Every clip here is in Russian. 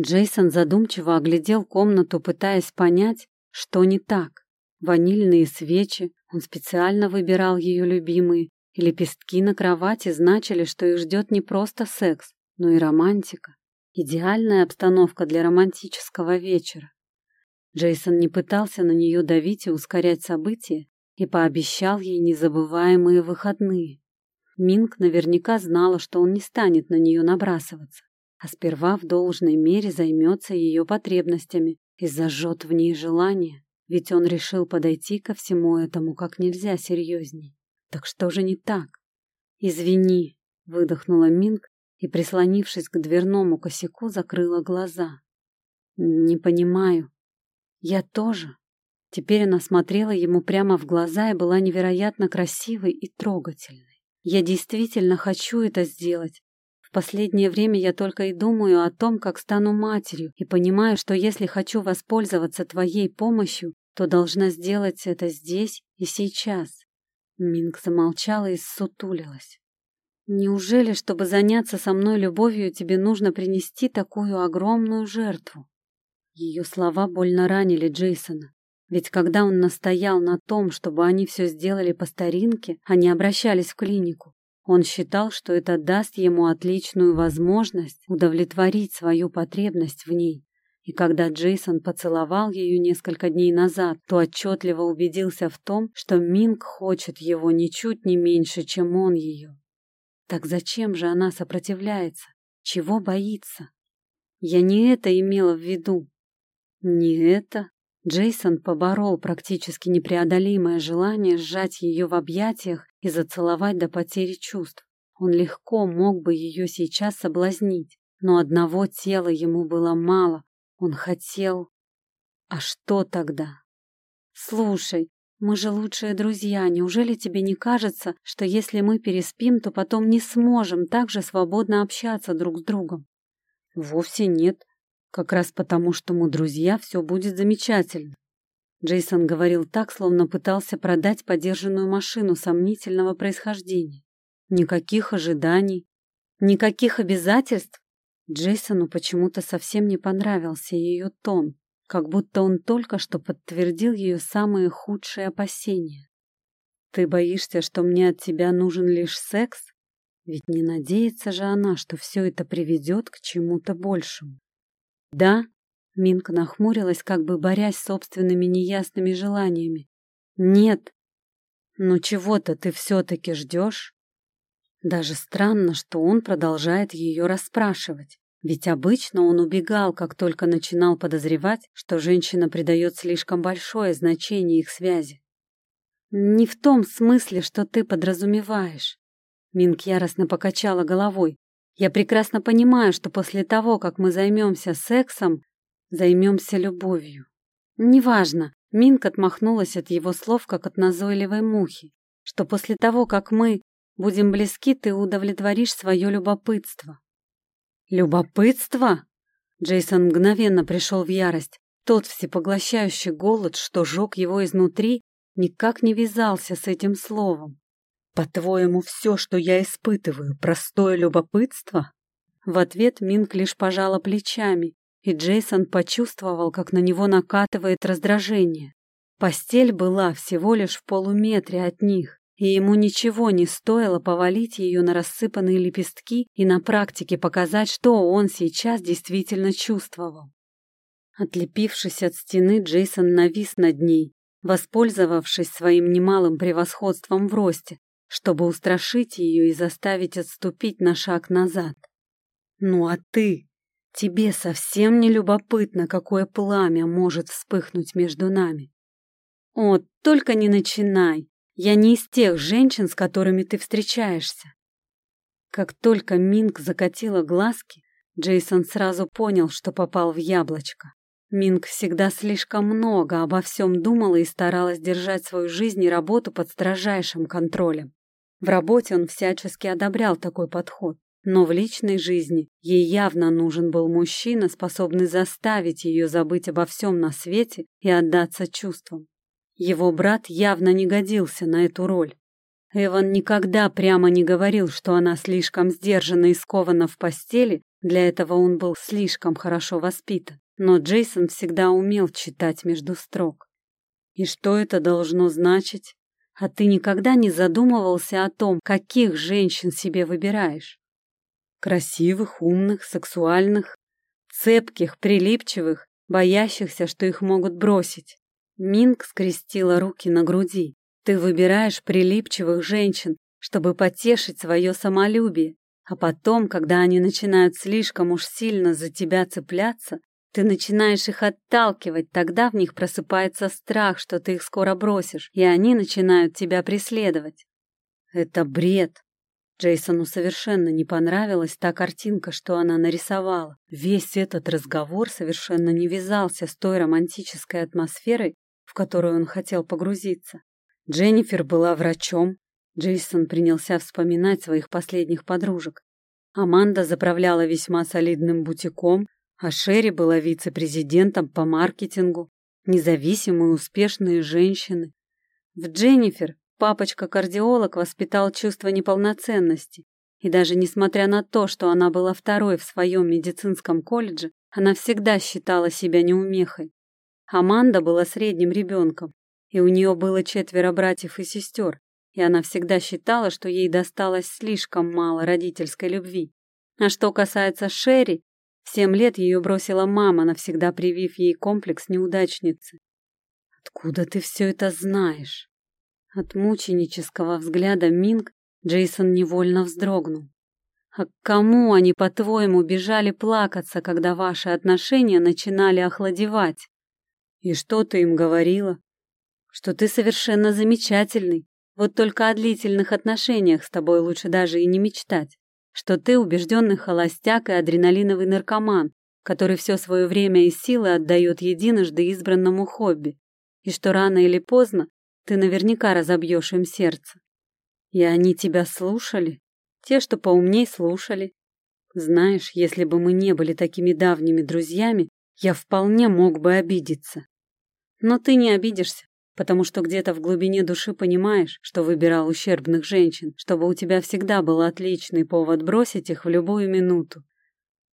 Джейсон задумчиво оглядел комнату, пытаясь понять, что не так. Ванильные свечи, он специально выбирал ее любимые, и лепестки на кровати значили, что их ждет не просто секс, но и романтика. Идеальная обстановка для романтического вечера. Джейсон не пытался на нее давить и ускорять события и пообещал ей незабываемые выходные. Минг наверняка знала, что он не станет на нее набрасываться, а сперва в должной мере займется ее потребностями и зажжет в ней желание, ведь он решил подойти ко всему этому как нельзя серьезней. Так что же не так? «Извини», — выдохнула Минг и, прислонившись к дверному косяку, закрыла глаза. «Не понимаю. Я тоже». Теперь она смотрела ему прямо в глаза и была невероятно красивой и трогательной. «Я действительно хочу это сделать. В последнее время я только и думаю о том, как стану матерью, и понимаю, что если хочу воспользоваться твоей помощью, то должна сделать это здесь и сейчас». Минг замолчала и ссутулилась. Неужели, чтобы заняться со мной любовью, тебе нужно принести такую огромную жертву? Ее слова больно ранили Джейсона. Ведь когда он настоял на том, чтобы они все сделали по старинке, а не обращались в клинику, он считал, что это даст ему отличную возможность удовлетворить свою потребность в ней. И когда Джейсон поцеловал ее несколько дней назад, то отчетливо убедился в том, что Минг хочет его ничуть не меньше, чем он ее. Так зачем же она сопротивляется? Чего боится? Я не это имела в виду. Не это? Джейсон поборол практически непреодолимое желание сжать ее в объятиях и зацеловать до потери чувств. Он легко мог бы ее сейчас соблазнить, но одного тела ему было мало. Он хотел... А что тогда? Слушай, мы же лучшие друзья. Неужели тебе не кажется, что если мы переспим, то потом не сможем так же свободно общаться друг с другом? Вовсе нет. Как раз потому, что мы друзья, все будет замечательно. Джейсон говорил так, словно пытался продать подержанную машину сомнительного происхождения. Никаких ожиданий, никаких обязательств. Джейсону почему-то совсем не понравился ее тон как будто он только что подтвердил ее самые худшие опасения. «Ты боишься, что мне от тебя нужен лишь секс? Ведь не надеется же она, что все это приведет к чему-то большему». «Да?» — Минка нахмурилась, как бы борясь с собственными неясными желаниями. «Нет. Но чего-то ты все-таки ждешь?» Даже странно, что он продолжает ее расспрашивать. Ведь обычно он убегал, как только начинал подозревать, что женщина придает слишком большое значение их связи. «Не в том смысле, что ты подразумеваешь». Минк яростно покачала головой. «Я прекрасно понимаю, что после того, как мы займемся сексом, займемся любовью. Неважно». Минк отмахнулась от его слов, как от назойливой мухи. «Что после того, как мы будем близки, ты удовлетворишь свое любопытство. Любопытство? Джейсон мгновенно пришел в ярость. Тот всепоглощающий голод, что жег его изнутри, никак не вязался с этим словом. «По-твоему, все, что я испытываю, простое любопытство?» В ответ Минк лишь пожала плечами, и Джейсон почувствовал, как на него накатывает раздражение. Постель была всего лишь в полуметре от них, и ему ничего не стоило повалить ее на рассыпанные лепестки и на практике показать, что он сейчас действительно чувствовал. Отлепившись от стены, Джейсон навис над ней, воспользовавшись своим немалым превосходством в росте, чтобы устрашить ее и заставить отступить на шаг назад. «Ну а ты? Тебе совсем не любопытно, какое пламя может вспыхнуть между нами?» «О, только не начинай!» Я не из тех женщин, с которыми ты встречаешься. Как только Минг закатила глазки, Джейсон сразу понял, что попал в яблочко. Минг всегда слишком много обо всем думала и старалась держать свою жизнь и работу под строжайшим контролем. В работе он всячески одобрял такой подход, но в личной жизни ей явно нужен был мужчина, способный заставить ее забыть обо всем на свете и отдаться чувствам. Его брат явно не годился на эту роль. Эван никогда прямо не говорил, что она слишком сдержана и скована в постели, Для этого он был слишком хорошо воспитан, но Джейсон всегда умел читать между строк. И что это должно значить? А ты никогда не задумывался о том, каких женщин себе выбираешь? Красивых, умных, сексуальных, цепких, прилипчивых, боящихся, что их могут бросить. Минг скрестила руки на груди. Ты выбираешь прилипчивых женщин, чтобы потешить свое самолюбие, а потом, когда они начинают слишком уж сильно за тебя цепляться, ты начинаешь их отталкивать, тогда в них просыпается страх, что ты их скоро бросишь, и они начинают тебя преследовать. Это бред. Джейсону совершенно не понравилась та картинка, что она нарисовала. Весь этот разговор совершенно не вязался с той романтической атмосферой, в которую он хотел погрузиться. Дженнифер была врачом, Джейсон принялся вспоминать своих последних подружек. Аманда заправляла весьма солидным бутиком, а Шерри была вице-президентом по маркетингу. Независимые успешные женщины. В Дженнифер папочка-кардиолог воспитал чувство неполноценности. И даже несмотря на то, что она была второй в своем медицинском колледже, она всегда считала себя неумехой. Аманда была средним ребенком, и у нее было четверо братьев и сестер, и она всегда считала, что ей досталось слишком мало родительской любви. А что касается Шерри, семь лет ее бросила мама, навсегда привив ей комплекс неудачницы. «Откуда ты все это знаешь?» От мученического взгляда Минг Джейсон невольно вздрогнул. «А к кому они, по-твоему, бежали плакаться, когда ваши отношения начинали охладевать? И что ты им говорила? Что ты совершенно замечательный, вот только о длительных отношениях с тобой лучше даже и не мечтать. Что ты убежденный холостяк и адреналиновый наркоман, который все свое время и силы отдает единожды избранному хобби. И что рано или поздно ты наверняка разобьешь им сердце. И они тебя слушали? Те, что поумней, слушали. Знаешь, если бы мы не были такими давними друзьями, я вполне мог бы обидеться. Но ты не обидишься потому что где-то в глубине души понимаешь, что выбирал ущербных женщин, чтобы у тебя всегда был отличный повод бросить их в любую минуту.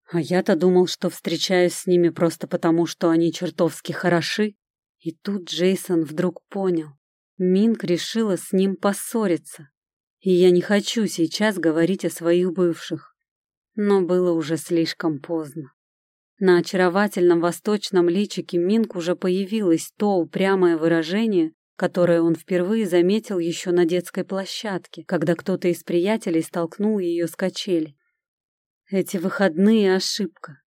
А я-то думал, что встречаюсь с ними просто потому, что они чертовски хороши. И тут Джейсон вдруг понял. Минк решила с ним поссориться. И я не хочу сейчас говорить о своих бывших. Но было уже слишком поздно. На очаровательном восточном личике Минк уже появилось то упрямое выражение, которое он впервые заметил еще на детской площадке, когда кто-то из приятелей столкнул ее с качели. Эти выходные — ошибка.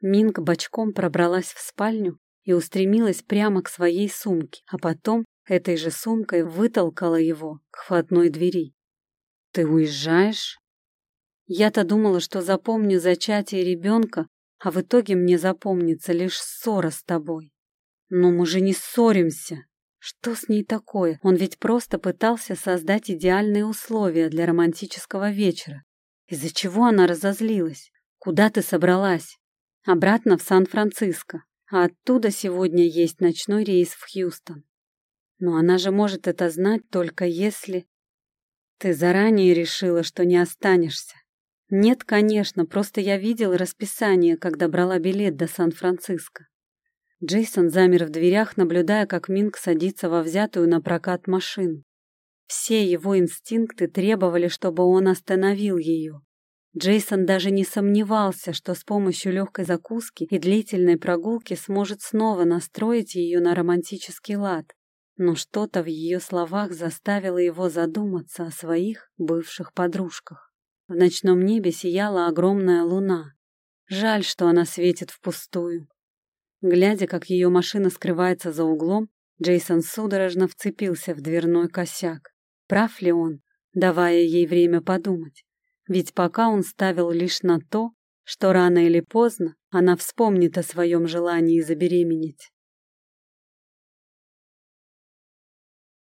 Минк бочком пробралась в спальню и устремилась прямо к своей сумке, а потом этой же сумкой вытолкала его к входной двери. «Ты уезжаешь?» Я-то думала, что запомню зачатие ребенка а в итоге мне запомнится лишь ссора с тобой. Но мы же не ссоримся. Что с ней такое? Он ведь просто пытался создать идеальные условия для романтического вечера. Из-за чего она разозлилась? Куда ты собралась? Обратно в Сан-Франциско. А оттуда сегодня есть ночной рейс в Хьюстон. Но она же может это знать только если... Ты заранее решила, что не останешься. Нет, конечно, просто я видел расписание, когда брала билет до Сан-Франциско. Джейсон замер в дверях, наблюдая, как Минг садится во взятую на прокат машину. Все его инстинкты требовали, чтобы он остановил ее. Джейсон даже не сомневался, что с помощью легкой закуски и длительной прогулки сможет снова настроить ее на романтический лад. Но что-то в ее словах заставило его задуматься о своих бывших подружках. В ночном небе сияла огромная луна. Жаль, что она светит впустую. Глядя, как ее машина скрывается за углом, Джейсон судорожно вцепился в дверной косяк. Прав ли он, давая ей время подумать? Ведь пока он ставил лишь на то, что рано или поздно она вспомнит о своем желании забеременеть.